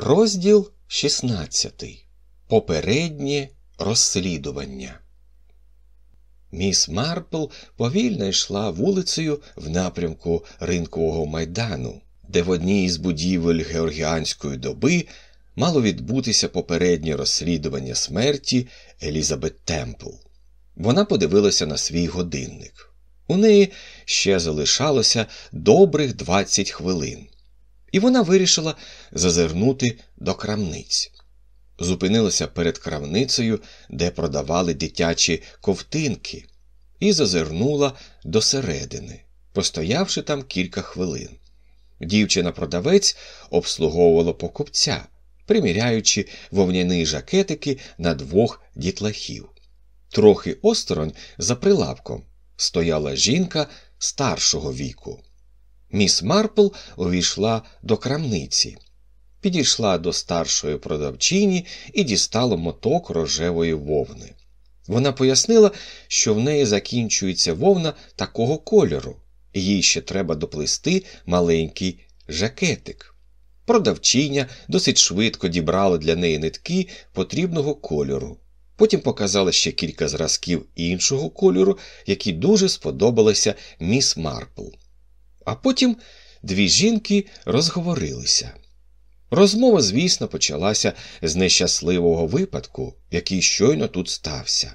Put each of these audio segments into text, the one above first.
Розділ 16. Попереднє розслідування. Міс Марпл повільно йшла вулицею в напрямку ринкового майдану, де в одній із будівель георгіанської доби мало відбутися попереднє розслідування смерті Елізабет Темпл. Вона подивилася на свій годинник. У неї ще залишалося добрих 20 хвилин і вона вирішила зазирнути до крамниць. Зупинилася перед крамницею, де продавали дитячі ковтинки, і зазирнула до середини, постоявши там кілька хвилин. Дівчина-продавець обслуговувала покупця, приміряючи вовняні жакетики на двох дітлахів. Трохи осторонь за прилавком стояла жінка старшого віку. Міс Марпл увійшла до крамниці, підійшла до старшої продавчині і дістала моток рожевої вовни. Вона пояснила, що в неї закінчується вовна такого кольору, і їй ще треба доплести маленький жакетик. Продавчиня досить швидко дібрала для неї нитки потрібного кольору. Потім показала ще кілька зразків іншого кольору, які дуже сподобалися міс Марпл. А потім дві жінки розговорилися. Розмова, звісно, почалася з нещасливого випадку, який щойно тут стався.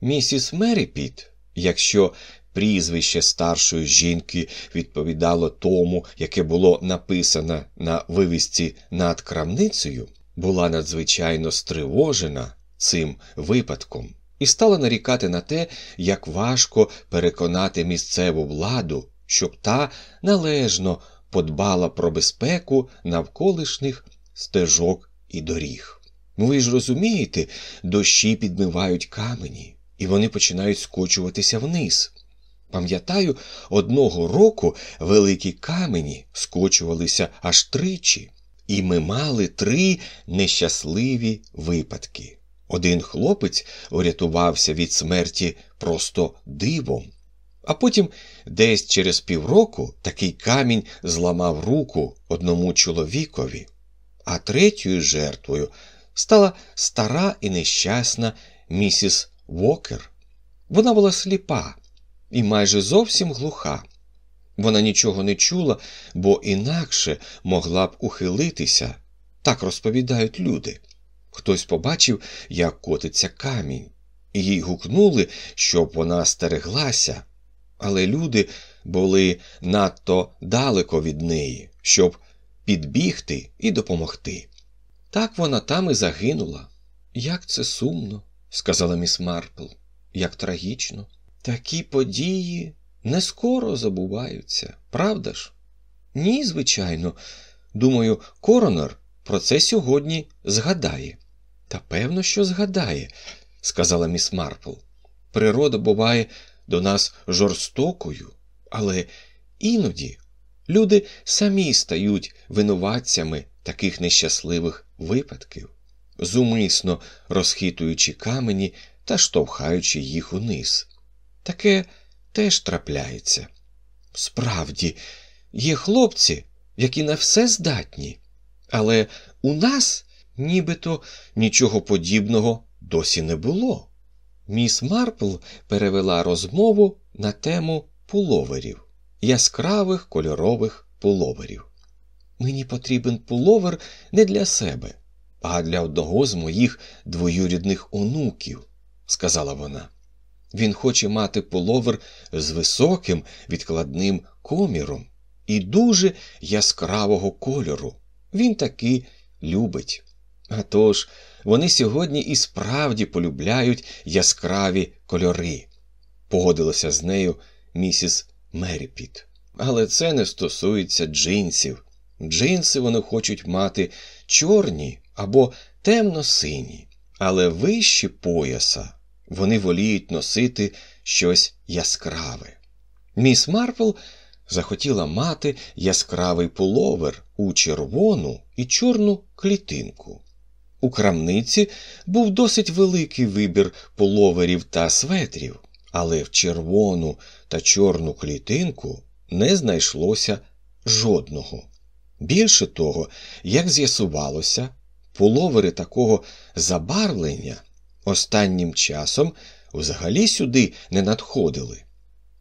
Місіс Меріпіт, якщо прізвище старшої жінки відповідало тому, яке було написано на вивісці над крамницею, була надзвичайно стривожена цим випадком і стала нарікати на те, як важко переконати місцеву владу щоб та належно подбала про безпеку навколишніх стежок і доріг. Ну, ви ж розумієте, дощі підмивають камені, і вони починають скочуватися вниз. Пам'ятаю, одного року великі камені скочувалися аж тричі, і ми мали три нещасливі випадки. Один хлопець урятувався від смерті просто дивом, а потім, десь через півроку, такий камінь зламав руку одному чоловікові, а третьою жертвою стала стара і нещасна місіс Вокер. Вона була сліпа і майже зовсім глуха. Вона нічого не чула, бо інакше могла б ухилитися, так розповідають люди. Хтось побачив, як котиться камінь, і їй гукнули, щоб вона стереглася але люди були надто далеко від неї, щоб підбігти і допомогти. Так вона там і загинула. Як це сумно, сказала міс Марпл, як трагічно. Такі події не скоро забуваються, правда ж? Ні, звичайно. Думаю, коронер про це сьогодні згадає. Та певно, що згадає, сказала міс Марпл. Природа буває до нас жорстокою, але іноді люди самі стають винуватцями таких нещасливих випадків, зумисно розхитуючи камені та штовхаючи їх униз. Таке теж трапляється. Справді, є хлопці, які на все здатні, але у нас нібито нічого подібного досі не було. Міс Марпл перевела розмову на тему пуловерів, яскравих кольорових пуловерів. Мені потрібен пуловер не для себе, а для одного з моїх двоюрідних онуків, сказала вона. Він хоче мати пуловер з високим відкладним коміром і дуже яскравого кольору. Він таки любить. А тож, вони сьогодні і справді полюбляють яскраві кольори, погодилася з нею місіс Меріпіт. Але це не стосується джинсів. Джинси вони хочуть мати чорні або темно-сині, але вищі пояса вони воліють носити щось яскраве. Міс Марпл захотіла мати яскравий пуловер у червону і чорну клітинку. У крамниці був досить великий вибір половерів та светрів, але в червону та чорну клітинку не знайшлося жодного. Більше того, як з'ясувалося, пуловери такого забарвлення останнім часом взагалі сюди не надходили.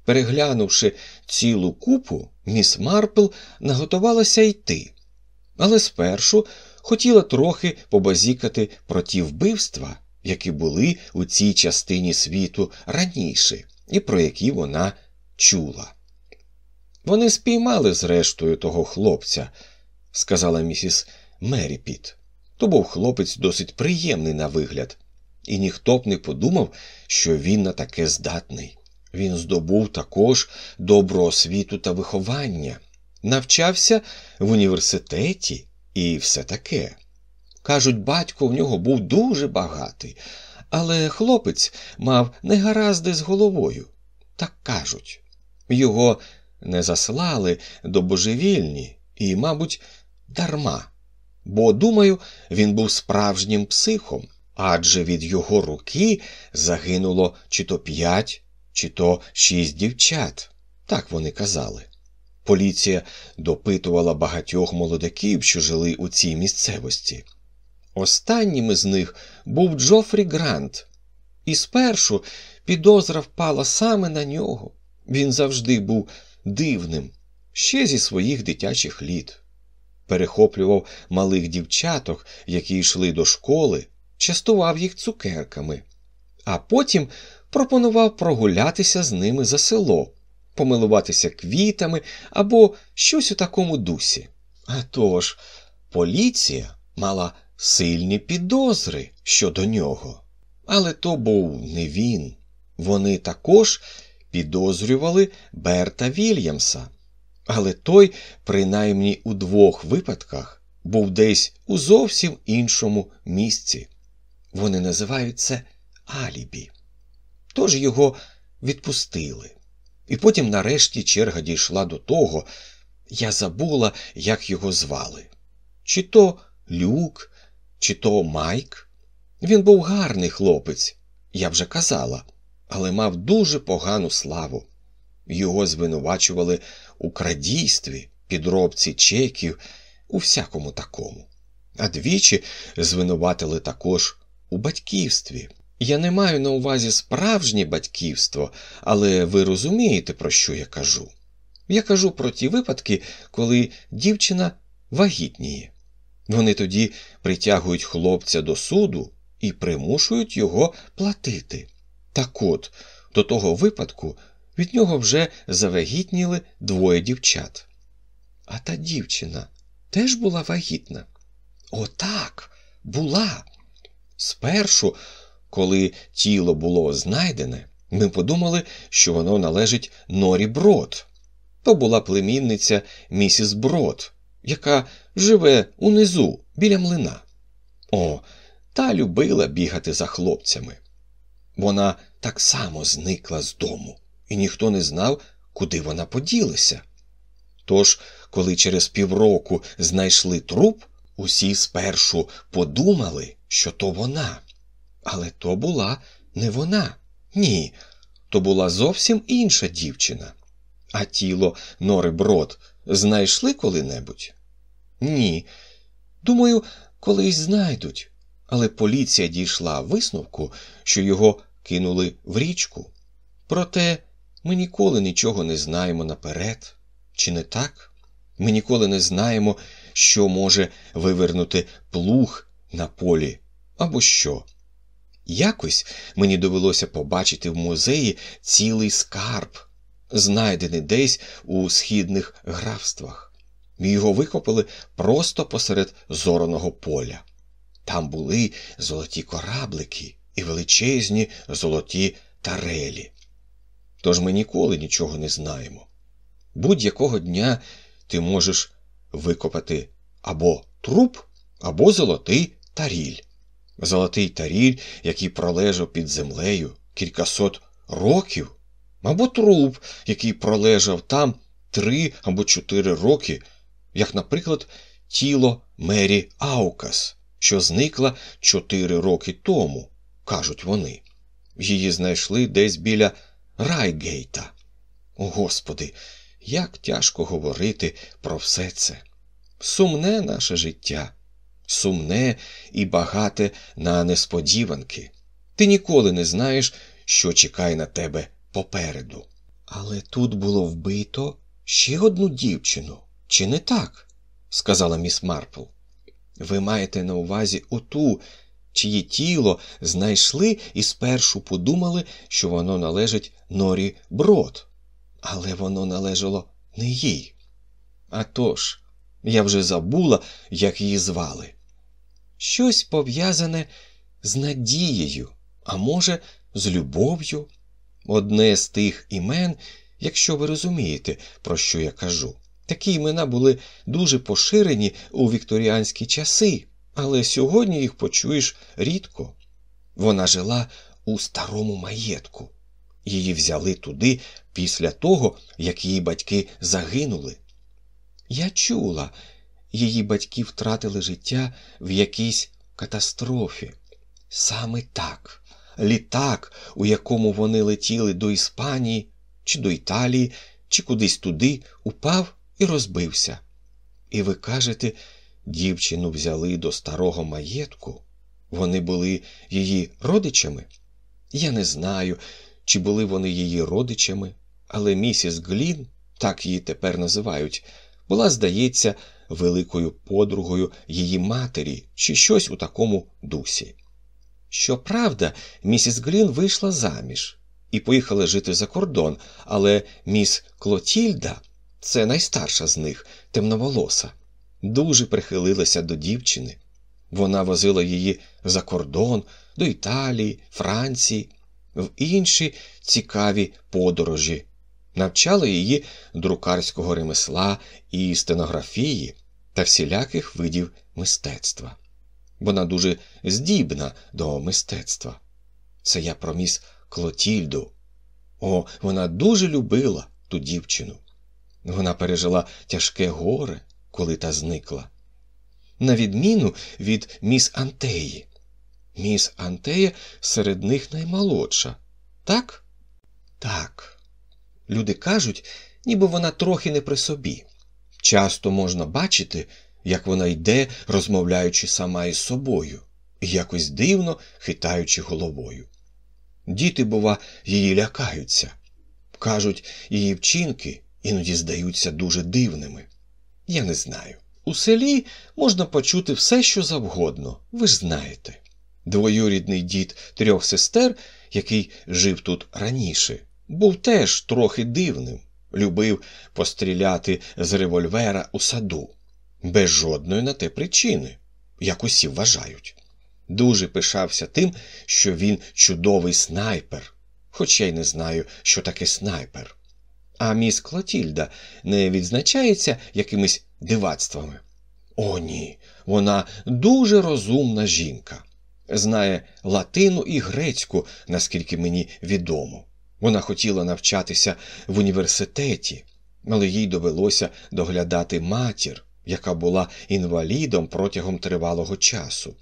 Переглянувши цілу купу, міс Марпл наготувалася йти, але спершу хотіла трохи побазікати про ті вбивства, які були у цій частині світу раніше, і про які вона чула. Вони спіймали, зрештою, того хлопця, сказала місіс Меріпіт. То був хлопець досить приємний на вигляд, і ніхто б не подумав, що він на таке здатний. Він здобув також добру освіту та виховання, навчався в університеті і все таке. Кажуть, батько в нього був дуже багатий, але хлопець мав негаразди з головою. Так кажуть. Його не заслали до божевільні і, мабуть, дарма. Бо, думаю, він був справжнім психом, адже від його руки загинуло чи то п'ять, чи то шість дівчат. Так вони казали. Поліція допитувала багатьох молодиків, що жили у цій місцевості. Останнім із них був Джофрі Грант, і спершу підозра впала саме на нього. Він завжди був дивним, ще зі своїх дитячих літ. Перехоплював малих дівчаток, які йшли до школи, частував їх цукерками, а потім пропонував прогулятися з ними за село, помилуватися квітами або щось у такому дусі. А тож, поліція мала сильні підозри щодо нього. Але то був не він. Вони також підозрювали Берта Вільямса. Але той, принаймні у двох випадках, був десь у зовсім іншому місці. Вони називають це Алібі. Тож його відпустили. І потім, нарешті, черга дійшла до того, я забула, як його звали. Чи то Люк, чи то Майк. Він був гарний хлопець, я вже казала, але мав дуже погану славу. Його звинувачували у крадійстві, підробці чеків, у всякому такому. А двічі звинуватили також у батьківстві. Я не маю на увазі справжнє батьківство, але ви розумієте, про що я кажу. Я кажу про ті випадки, коли дівчина вагітніє. Вони тоді притягують хлопця до суду і примушують його платити. Так от, до того випадку від нього вже завагітніли двоє дівчат. А та дівчина теж була вагітна? Отак, була. Спершу, коли тіло було знайдене, ми подумали, що воно належить Норі Брод. То була племінниця місіс Брод, яка живе унизу біля млина. О, та любила бігати за хлопцями. Вона так само зникла з дому, і ніхто не знав, куди вона поділася. Тож, коли через півроку знайшли труп, усі спершу подумали, що то вона. Але то була не вона. Ні, то була зовсім інша дівчина. А тіло Нори Брод знайшли коли-небудь? Ні. Думаю, колись знайдуть. Але поліція дійшла висновку, що його кинули в річку. Проте ми ніколи нічого не знаємо наперед, чи не так? Ми ніколи не знаємо, що може вивернути плуг на полі або що. Якось мені довелося побачити в музеї цілий скарб, знайдений десь у східних графствах. Його викопали просто посеред зораного поля. Там були золоті кораблики і величезні золоті тарелі. Тож ми ніколи нічого не знаємо. Будь-якого дня ти можеш викопати або труп, або золотий таріль. Золотий таріль, який пролежав під землею кількасот років, або труп, який пролежав там три або чотири роки, як, наприклад, тіло Мері Аукас, що зникла чотири роки тому, кажуть вони. Її знайшли десь біля Райгейта. О, Господи, як тяжко говорити про все це. Сумне наше життя, сумне і багате на несподіванки. Ти ніколи не знаєш, що чекає на тебе попереду. Але тут було вбито ще одну дівчину, чи не так? сказала міс Марпл. Ви маєте на увазі оту, чиє тіло знайшли і спершу подумали, що воно належить Норі Брод, але воно належало не їй. А тож, я вже забула, як її звали. Щось пов'язане з надією, а може, з любов'ю. Одне з тих імен, якщо ви розумієте, про що я кажу. Такі імена були дуже поширені у вікторіанські часи, але сьогодні їх почуєш рідко. Вона жила у старому маєтку. Її взяли туди після того, як її батьки загинули. Я чула, її батьки втратили життя в якійсь катастрофі. Саме так, літак, у якому вони летіли до Іспанії, чи до Італії, чи кудись туди, упав і розбився. І ви кажете, дівчину взяли до старого маєтку? Вони були її родичами? Я не знаю, чи були вони її родичами, але місіс Глін, так її тепер називають, була, здається, великою подругою її матері чи щось у такому дусі. Щоправда, місіс Глін вийшла заміж і поїхала жити за кордон, але міс Клотільда, це найстарша з них, темноволоса, дуже прихилилася до дівчини. Вона возила її за кордон, до Італії, Франції, в інші цікаві подорожі, навчала її друкарського ремесла і стенографії та всіляких видів мистецтва. Вона дуже здібна до мистецтва. Це я про міс Клотільду. О, вона дуже любила ту дівчину. Вона пережила тяжке горе, коли та зникла. На відміну від міс Антеї. Міс Антея серед них наймолодша. Так? Так. Люди кажуть, ніби вона трохи не при собі. Часто можна бачити, як вона йде, розмовляючи сама із собою, і якось дивно хитаючи головою. Діти, бува, її лякаються. Кажуть, її вчинки іноді здаються дуже дивними. Я не знаю. У селі можна почути все, що завгодно, ви ж знаєте. Двоюрідний дід трьох сестер, який жив тут раніше, був теж трохи дивним, любив постріляти з револьвера у саду, без жодної на те причини, як усі вважають. Дуже пишався тим, що він чудовий снайпер, хоча й не знаю, що таке снайпер. А міс Клотільда не відзначається якимись дивацтвами. О, ні, вона дуже розумна жінка. Знає латину і грецьку, наскільки мені відомо. Вона хотіла навчатися в університеті, але їй довелося доглядати матір, яка була інвалідом протягом тривалого часу.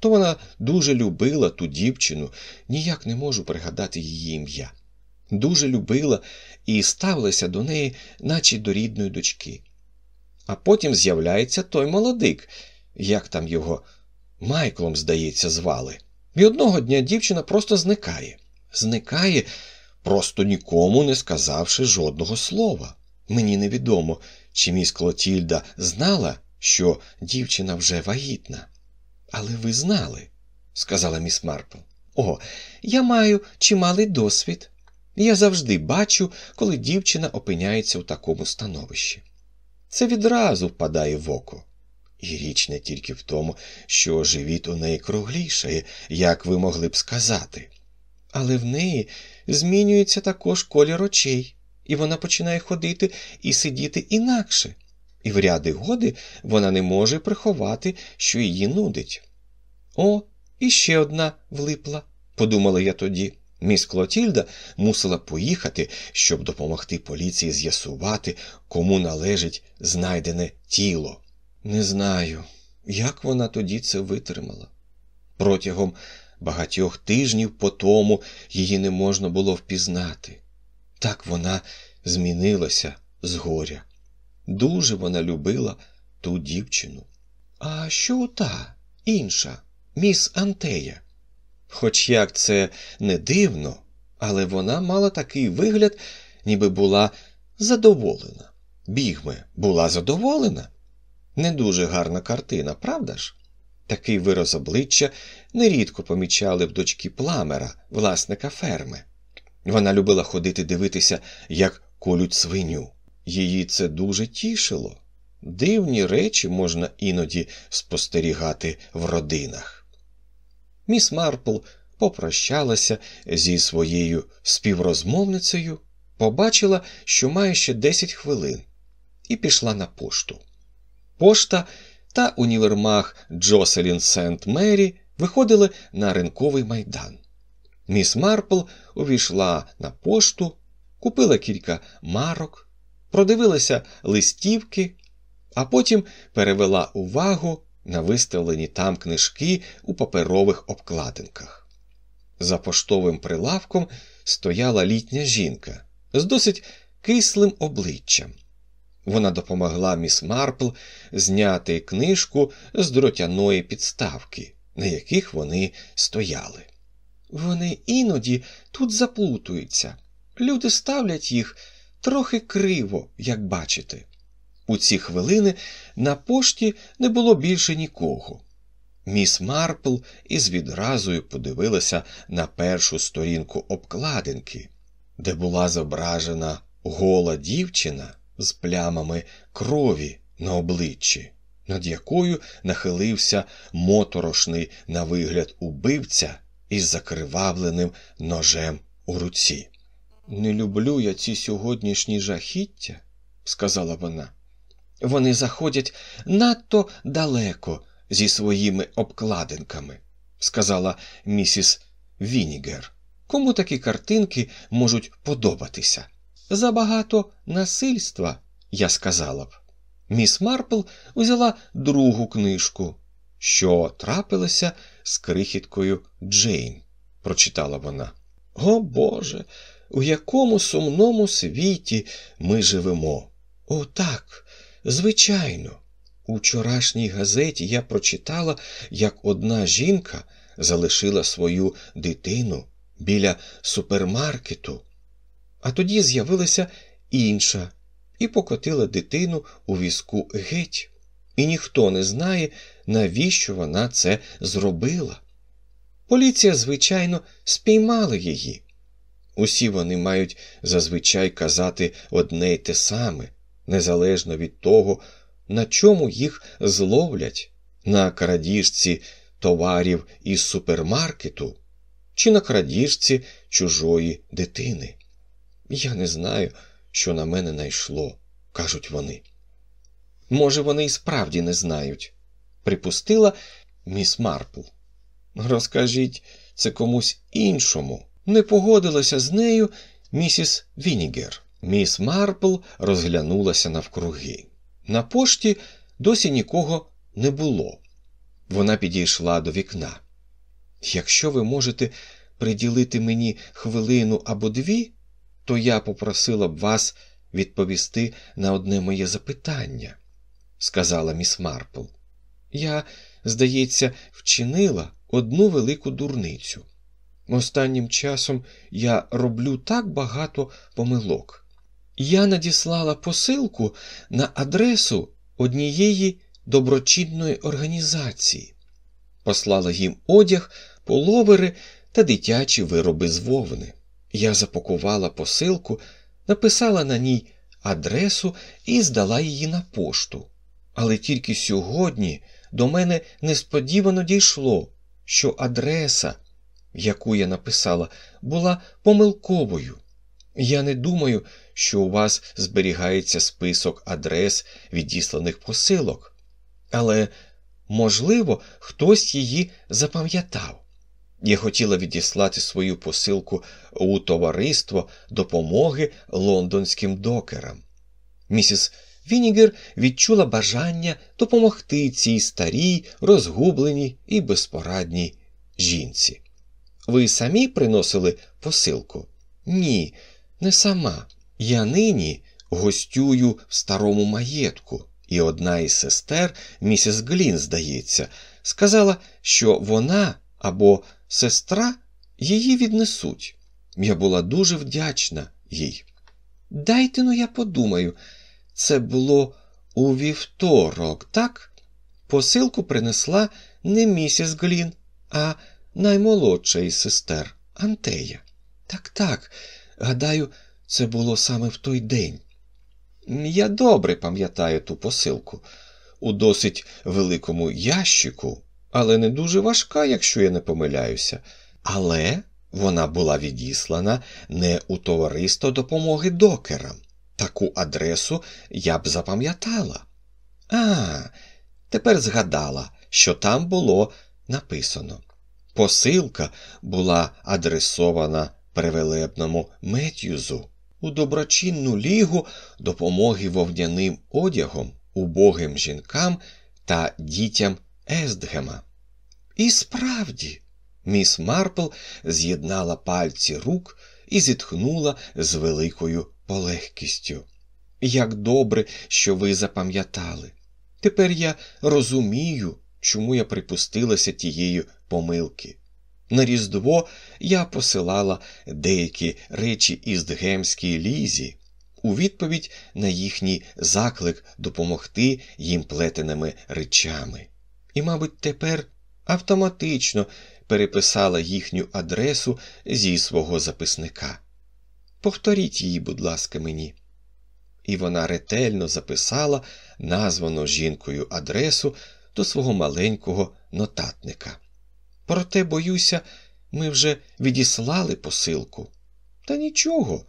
То вона дуже любила ту дівчину, ніяк не можу пригадати її ім'я. Дуже любила і ставилася до неї, наче до рідної дочки. А потім з'являється той молодик, як там його Майклом, здається, звали. І одного дня дівчина просто зникає. Зникає, просто нікому не сказавши жодного слова. Мені невідомо, чи міс Клотільда знала, що дівчина вже вагітна. Але ви знали, сказала міс Марпл. О, я маю чималий досвід. Я завжди бачу, коли дівчина опиняється у такому становищі. Це відразу впадає в око. І річ не тільки в тому, що живіт у неї круглішає, як ви могли б сказати, але в неї змінюється також колір очей, і вона починає ходити і сидіти інакше, і в ряди годи вона не може приховати, що її нудить. О, іще одна влипла, подумала я тоді. Міс Клотільда мусила поїхати, щоб допомогти поліції з'ясувати, кому належить знайдене тіло. Не знаю, як вона тоді це витримала. Протягом багатьох тижнів по тому її не можна було впізнати. Так вона змінилася з горя. Дуже вона любила ту дівчину. А що та інша, міс Антея? Хоч як це не дивно, але вона мала такий вигляд, ніби була задоволена. Бігме була задоволена. Не дуже гарна картина, правда ж? Такий вираз обличчя нерідко помічали в дочки пламера, власника ферми. Вона любила ходити дивитися, як колють свиню. Її це дуже тішило. Дивні речі можна іноді спостерігати в родинах. Міс Марпл попрощалася зі своєю співрозмовницею, побачила, що має ще 10 хвилин, і пішла на пошту. Пошта та універмаг Джоселін Сент Мері виходили на ринковий майдан. Міс Марпл увійшла на пошту, купила кілька марок, продивилася листівки, а потім перевела увагу на виставлені там книжки у паперових обкладинках. За поштовим прилавком стояла літня жінка з досить кислим обличчям. Вона допомогла міс Марпл зняти книжку з дротяної підставки, на яких вони стояли. Вони іноді тут заплутуються. Люди ставлять їх трохи криво, як бачите. У ці хвилини на пошті не було більше нікого. Міс Марпл із відразою подивилася на першу сторінку обкладинки, де була зображена гола дівчина з плямами крові на обличчі, над якою нахилився моторошний на вигляд убивця із закривавленим ножем у руці. Не люблю я ці сьогоднішні жахіття, сказала вона. Вони заходять надто далеко зі своїми обкладинками, сказала місіс Вінігер. Кому такі картинки можуть подобатися? Забагато насильства, я сказала б. Міс Марпл взяла другу книжку, що трапилося з крихіткою Джейн, прочитала вона. О Боже, у якому сумному світі ми живемо? О, так, звичайно. У вчорашній газеті я прочитала, як одна жінка залишила свою дитину біля супермаркету, а тоді з'явилася інша і покотила дитину у візку геть, і ніхто не знає, навіщо вона це зробила. Поліція, звичайно, спіймала її. Усі вони мають зазвичай казати одне й те саме, незалежно від того, на чому їх зловлять на крадіжці товарів із супермаркету чи на крадіжці чужої дитини. Я не знаю, що на мене найшло, кажуть вони. Може, вони і справді не знають, припустила міс Марпл. Розкажіть це комусь іншому. Не погодилася з нею місіс Вінігер. Міс Марпл розглянулася навкруги. На пошті досі нікого не було. Вона підійшла до вікна. Якщо ви можете приділити мені хвилину або дві, то я попросила б вас відповісти на одне моє запитання, сказала міс Марпл. Я, здається, вчинила одну велику дурницю. Останнім часом я роблю так багато помилок. Я надіслала посилку на адресу однієї доброчинної організації, послала їм одяг, половери та дитячі вироби з вовни. Я запакувала посилку, написала на ній адресу і здала її на пошту. Але тільки сьогодні до мене несподівано дійшло, що адреса, яку я написала, була помилковою. Я не думаю, що у вас зберігається список адрес відісланих посилок, але, можливо, хтось її запам'ятав. Я хотіла відіслати свою посилку у товариство допомоги лондонським докерам. Місіс Вінігер відчула бажання допомогти цій старій, розгубленій і безпорадній жінці. Ви самі приносили посилку? Ні, не сама. Я нині гостюю в старому маєтку і одна із сестер, місіс Глін, здається, сказала, що вона або сестра її віднесуть. Я була дуже вдячна їй. Дайте ну, я подумаю, це було у вівторок, так? Посилку принесла не місіс Глін, а наймолодша із сестер Антея. Так, так, гадаю, це було саме в той день. Я добре пам'ятаю ту посилку у досить великому ящику, але не дуже важка, якщо я не помиляюся. Але вона була відіслана не у товариство допомоги докерам. Таку адресу я б запам'ятала. А, тепер згадала, що там було написано. Посилка була адресована превелебному Метюзу у доброчинну лігу допомоги вовняним одягом, убогим жінкам та дітям Естгема. І справді, міс Марпл з'єднала пальці рук і зітхнула з великою полегкістю. Як добре, що ви запам'ятали. Тепер я розумію, чому я припустилася тієї помилки. На Різдво я посилала деякі речі із Дгемській лізі у відповідь на їхній заклик допомогти їм плетеними речами. І, мабуть, тепер автоматично переписала їхню адресу зі свого записника. Повторіть її, будь ласка, мені. І вона ретельно записала названу жінкою адресу до свого маленького нотатника. Проте, боюся, ми вже відіслали посилку. Та нічого,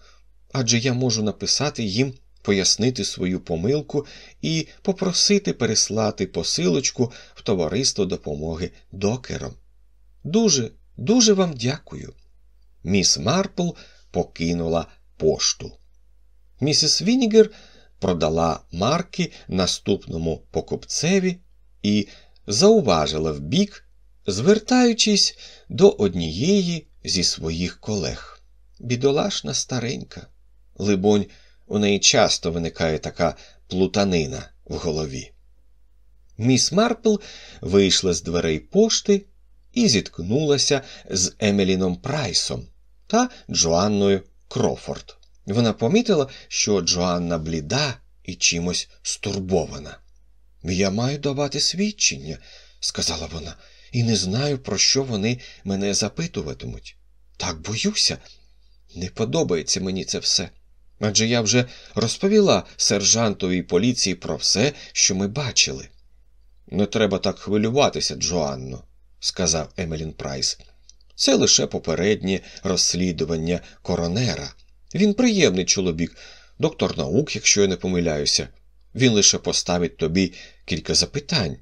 адже я можу написати їм, пояснити свою помилку і попросити переслати посилочку в товариство допомоги докерам. Дуже, дуже вам дякую. Міс Марпл покинула пошту. Місіс Вінігер продала марки наступному покупцеві і зауважила вбік, звертаючись до однієї зі своїх колег. Бідолашна старенька. Либонь, у неї часто виникає така плутанина в голові. Міс Марпл вийшла з дверей пошти і зіткнулася з Емеліном Прайсом та Джоанною Крофорд. Вона помітила, що Джоанна бліда і чимось стурбована. Я маю давати свідчення, сказала вона, і не знаю, про що вони мене запитуватимуть. Так боюся, не подобається мені це все. Адже я вже розповіла сержантовій поліції про все, що ми бачили. Не треба так хвилюватися, Джоанно, сказав Емелін Прайс. Це лише попереднє розслідування коронера. Він приємний чоловік, доктор наук, якщо я не помиляюся. Він лише поставить тобі кілька запитань,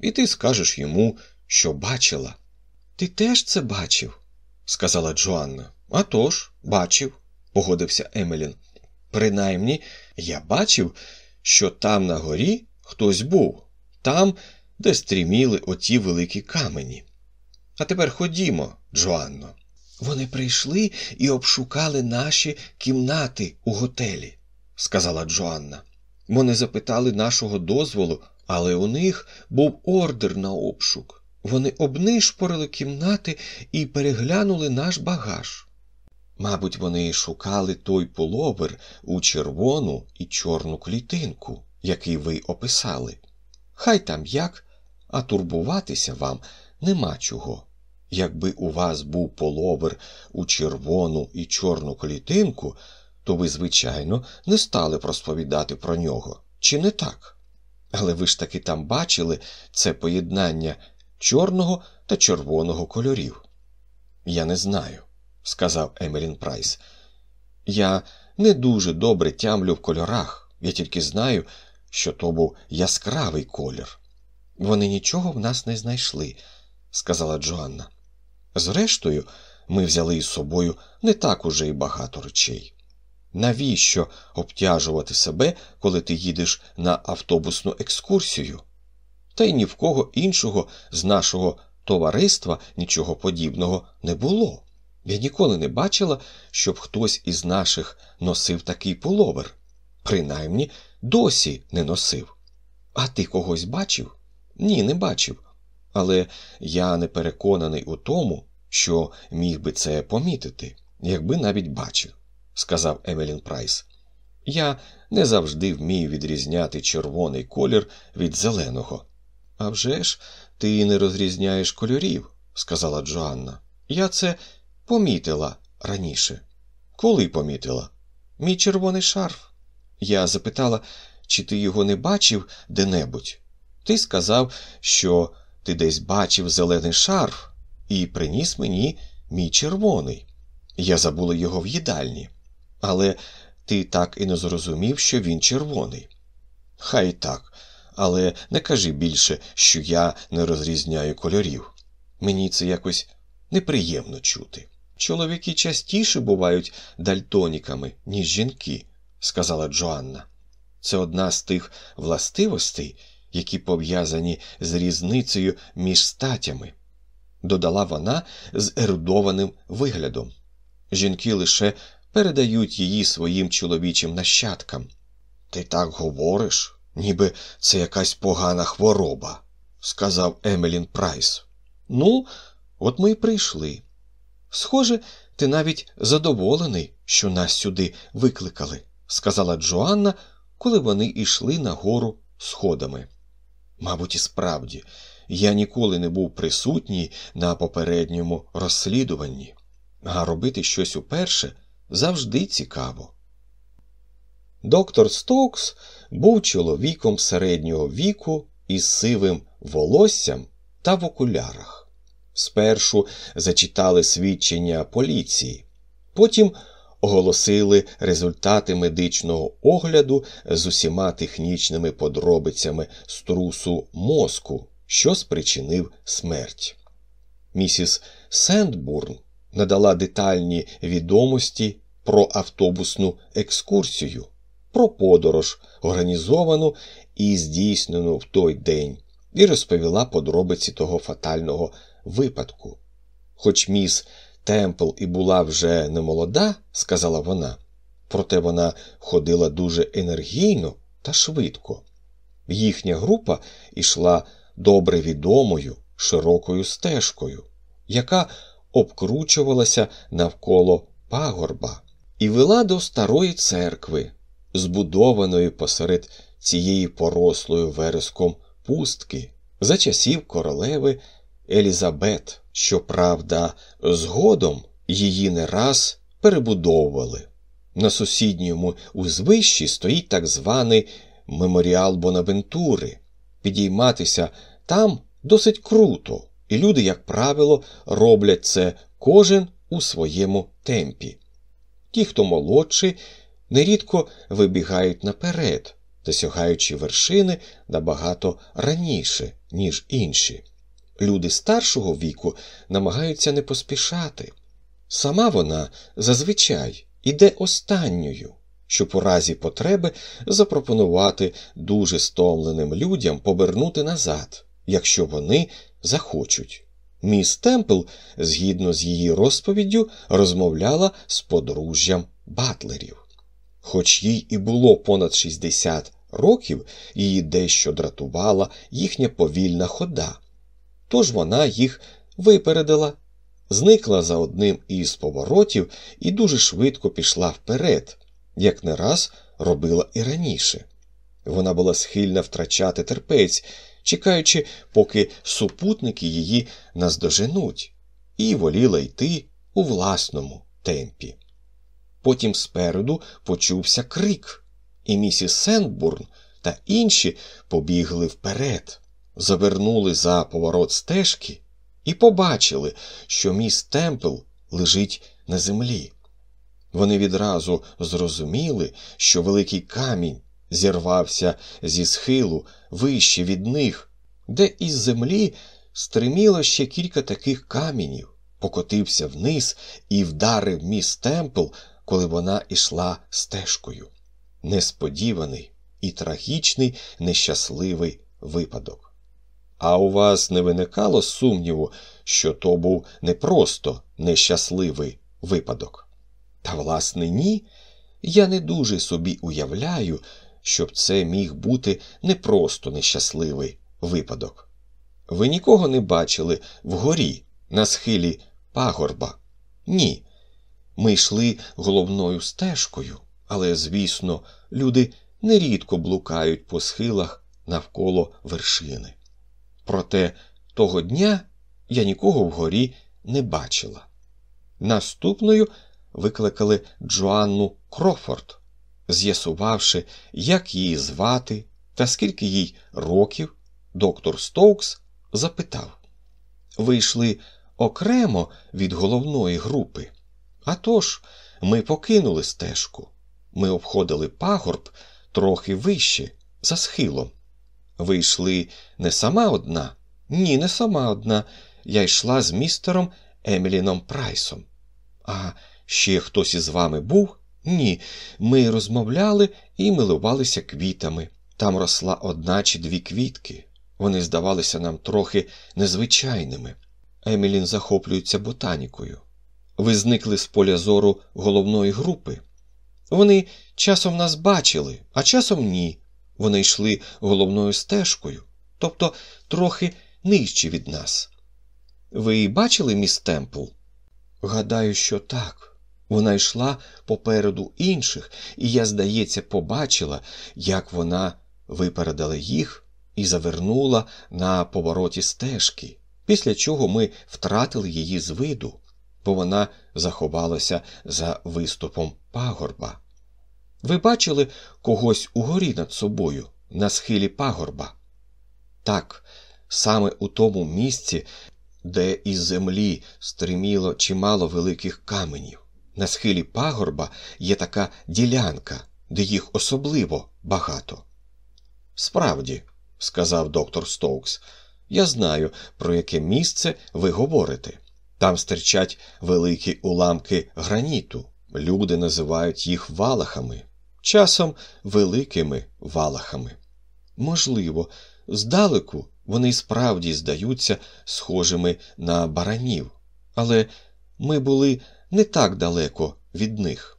і ти скажеш йому, що бачила. Ти теж це бачив? сказала Джоанна. «А тож, бачив, погодився Емелін. Принаймні, я бачив, що там на горі хтось був, там, де стріміли оті великі камені. А тепер ходімо, Джоанно. Вони прийшли і обшукали наші кімнати у готелі, сказала Джоанна. Вони запитали нашого дозволу, але у них був ордер на обшук. Вони обнишпорили кімнати і переглянули наш багаж. Мабуть, вони шукали той половер у червону і чорну клітинку, який ви описали. Хай там як, а турбуватися вам нема чого. Якби у вас був половер у червону і чорну клітинку, то ви, звичайно, не стали б розповідати про нього, чи не так? Але ви ж таки там бачили це поєднання чорного та червоного кольорів. Я не знаю, сказав Емелін Прайс. Я не дуже добре тямлю в кольорах, я тільки знаю, що то був яскравий колір. Вони нічого в нас не знайшли, сказала Джоанна. Зрештою, ми взяли із собою не так уже й багато речей. Навіщо обтяжувати себе, коли ти їдеш на автобусну екскурсію? Та й ні в кого іншого з нашого товариства нічого подібного не було. Я ніколи не бачила, щоб хтось із наших носив такий половер. Принаймні, досі не носив. А ти когось бачив? Ні, не бачив. Але я не переконаний у тому, що міг би це помітити, якби навіть бачив, сказав Емелін Прайс. Я не завжди вмію відрізняти червоний колір від зеленого. «А вже ж, ти не розрізняєш кольорів, сказала Джоанна. Я це помітила раніше. Коли помітила? Мій червоний шарф. Я запитала, чи ти його не бачив де-небудь. Ти сказав, що ти десь бачив зелений шарф і приніс мені мій червоний. Я забула його в їдальні. Але ти так і не зрозумів, що він червоний. Хай так, але не кажи більше, що я не розрізняю кольорів. Мені це якось неприємно чути. Чоловіки частіше бувають дальтоніками, ніж жінки, сказала Джоанна. Це одна з тих властивостей, які пов'язані з різницею між статями, додала вона з ерудованим виглядом. Жінки лише передають її своїм чоловічим нащадкам. Ти так говориш, ніби це якась погана хвороба, сказав Емелін Прайс. Ну, от ми й прийшли. Схоже, ти навіть задоволений, що нас сюди викликали, сказала Джоанна, коли вони йшли нагору сходами. Мабуть, і справді, я ніколи не був присутній на попередньому розслідуванні, а робити щось уперше завжди цікаво. Доктор Стокс був чоловіком середнього віку із сивим волоссям та в окулярах. Спершу зачитали свідчення поліції, потім оголосили результати медичного огляду з усіма технічними подробицями струсу мозку, що спричинив смерть. Місіс Сендбурн надала детальні відомості про автобусну екскурсію, про подорож, організовану і здійснену в той день, і розповіла подробиці того фатального випадку. Хоч міс Темпл і була вже не молода, сказала вона, проте вона ходила дуже енергійно та швидко. Їхня група йшла добре відомою широкою стежкою, яка обкручувалася навколо пагорба і вела до старої церкви, збудованої посеред цієї порослою вереском пустки за часів королеви Елізабет. Щоправда, згодом її не раз перебудовували. На сусідньому узвищі стоїть так званий меморіал Бонавентури. Підійматися там досить круто, і люди, як правило, роблять це кожен у своєму темпі. Ті, хто молодший, нерідко вибігають наперед, досягаючи вершини набагато раніше, ніж інші. Люди старшого віку намагаються не поспішати. Сама вона зазвичай іде останньою, щоб у разі потреби запропонувати дуже стомленим людям повернути назад, якщо вони захочуть. Міс Темпл, згідно з її розповіддю, розмовляла з подружжям батлерів. Хоч їй і було понад 60 років, її дещо дратувала їхня повільна хода. Тож вона їх випередила, зникла за одним із поворотів і дуже швидко пішла вперед, як не раз робила і раніше. Вона була схильна втрачати терпець, чекаючи, поки супутники її наздоженуть, і воліла йти у власному темпі. Потім спереду почувся крик, і місіс Сенбурн та інші побігли вперед завернули за поворот стежки і побачили, що міс Темпл лежить на землі. Вони відразу зрозуміли, що великий камінь зірвався зі схилу вище від них, де із землі стриміло ще кілька таких камінів, покотився вниз і вдарив міс Темпл, коли вона йшла стежкою. Несподіваний і трагічний нещасливий випадок. А у вас не виникало сумніву, що то був не просто нещасливий випадок? Та, власне, ні. Я не дуже собі уявляю, щоб це міг бути не просто нещасливий випадок. Ви нікого не бачили вгорі, на схилі пагорба? Ні. Ми йшли головною стежкою, але, звісно, люди нерідко блукають по схилах навколо вершини. Проте того дня я нікого вгорі не бачила. Наступною викликали Джоанну Крофорд, з'ясувавши, як її звати та скільки їй років, доктор Стоукс запитав Ви йшли окремо від головної групи. А тож, ми покинули стежку. Ми обходили пагорб трохи вище, за схилом. Ви йшли не сама одна? Ні, не сама одна. Я йшла з містером Еміліном Прайсом. А ще хтось із вами був? Ні. Ми розмовляли і милувалися квітами. Там росла одна чи дві квітки. Вони здавалися нам трохи незвичайними. Емілін захоплюється ботанікою. Ви зникли з поля зору головної групи. Вони часом нас бачили, а часом ні. Вони йшли головною стежкою, тобто трохи нижче від нас. Ви бачили міс Темпл? Гадаю, що так. Вона йшла попереду інших, і я, здається, побачила, як вона випередила їх і завернула на повороті стежки, після чого ми втратили її з виду, бо вона заховалася за виступом пагорба. Ви бачили когось угорі над собою, на схилі пагорба? Так, саме у тому місці, де із землі стриміло чимало великих каменів. На схилі пагорба є така ділянка, де їх особливо багато. Справді, сказав доктор Стоукс, я знаю, про яке місце ви говорите. Там стирчать великі уламки граніту. Люди називають їх валахами, часом великими валахами. Можливо, здалеку вони справді здаються схожими на баранів, але ми були не так далеко від них.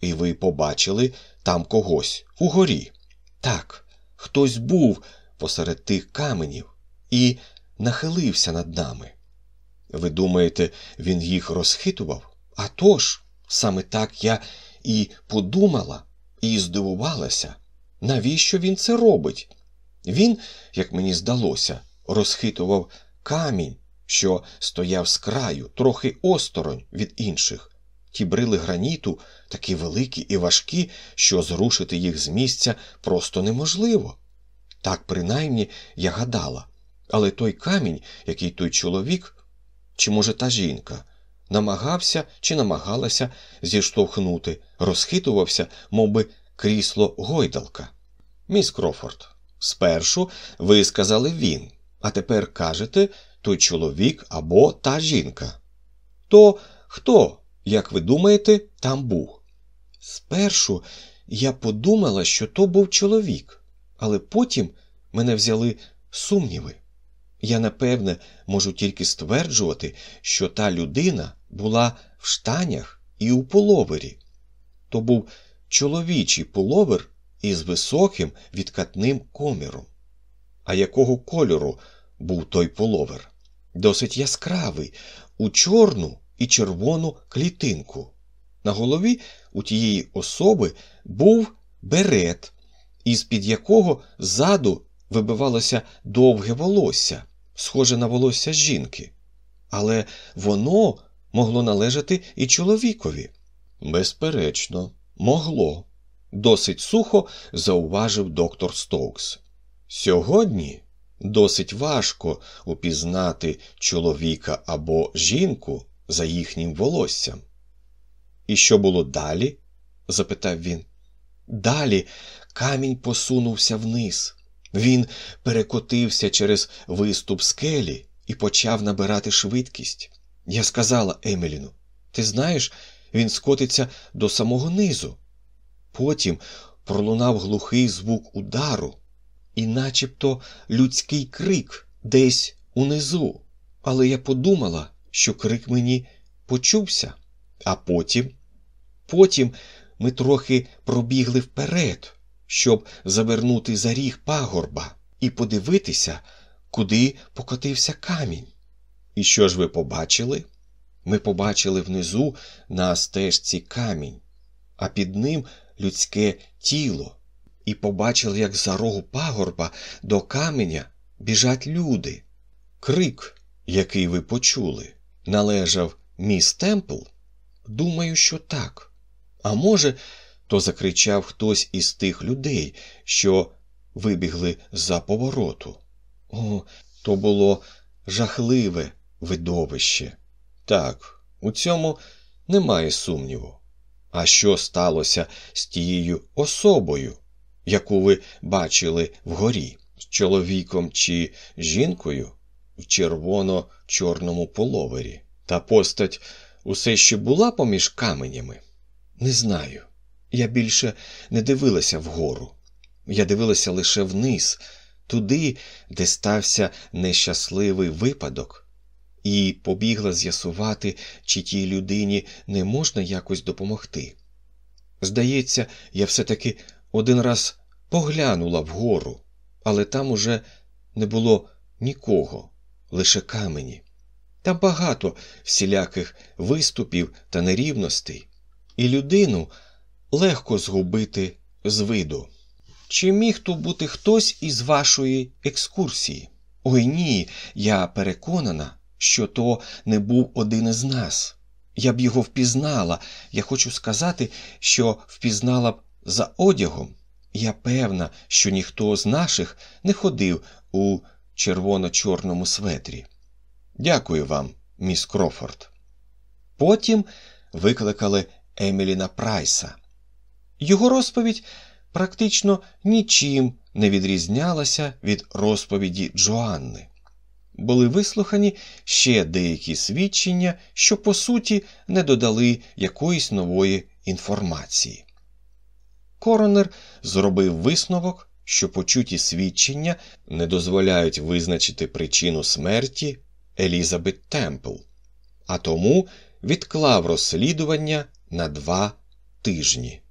І ви побачили там когось угорі. Так, хтось був посеред тих каменів і нахилився над нами. Ви думаєте, він їх розхитував? А тож, саме так я і подумала, і здивувалася, навіщо він це робить? Він, як мені здалося, розхитував камінь, що стояв з краю, трохи осторонь від інших. Ті брили граніту такі великі і важкі, що зрушити їх з місця просто неможливо. Так, принаймні, я гадала. Але той камінь, який той чоловік, чи, може, та жінка, намагався чи намагалася зіштовхнути, розхитувався, мов би, крісло гойдалка. Міс Крофорд, спершу ви сказали він, а тепер кажете той чоловік або та жінка. То хто, як ви думаєте, там був? Спершу я подумала, що то був чоловік, але потім мене взяли сумніви. Я, напевне, можу тільки стверджувати, що та людина була в штанях і у половері. То був чоловічий половер із високим відкатним коміром. А якого кольору був той половер? Досить яскравий, у чорну і червону клітинку. На голові у тієї особи був берет, із під якого ззаду вибивалося довге волосся, схоже на волосся жінки. Але воно могло належати і чоловікові. Безперечно, могло, досить сухо зауважив доктор Стоукс. Сьогодні досить важко упізнати чоловіка або жінку за їхнім волоссям. І що було далі? запитав він. Далі камінь посунувся вниз. Він перекотився через виступ скелі і почав набирати швидкість. Я сказала Емеліну, ти знаєш, він скотиться до самого низу. Потім пролунав глухий звук удару, і начебто людський крик десь унизу. Але я подумала, що крик мені почувся, а потім, потім ми трохи пробігли вперед, щоб завернути за ріг пагорба і подивитися, куди покотився камінь. І що ж ви побачили? Ми побачили внизу на стежці камінь, а під ним людське тіло, і побачили, як за рогу пагорба до каменя біжать люди. Крик, який ви почули, належав міс Темпл? Думаю, що так. А може, то закричав хтось із тих людей, що вибігли за повороту. О, то було жахливе видовище. Так, у цьому немає сумніву. А що сталося з тією особою, яку ви бачили вгорі, з чоловіком чи жінкою в червоно-чорному половері? Та постать усе ще була поміж каменями? Не знаю. Я більше не дивилася вгору. Я дивилася лише вниз, туди, де стався нещасливий випадок, і побігла з'ясувати, чи тій людині не можна якось допомогти. Здається, я все-таки один раз поглянула вгору, але там уже не було нікого, лише камені. Там багато всіляких виступів та нерівностей, і людину легко згубити з виду. Чи міг то бути хтось із вашої екскурсії? Ой ні, я переконана, що то не був один із нас. Я б його впізнала. Я хочу сказати, що впізнала б за одягом. Я певна, що ніхто з наших не ходив у червоно-чорному светрі. Дякую вам, міс Крофорд. Потім викликали Еміліна Прайса. Його розповідь практично нічим не відрізнялася від розповіді Джоанни. Були вислухані ще деякі свідчення, що по суті не додали якоїсь нової інформації. Коронер зробив висновок, що почуті свідчення не дозволяють визначити причину смерті Елізабет Темпл, а тому відклав розслідування на два тижні.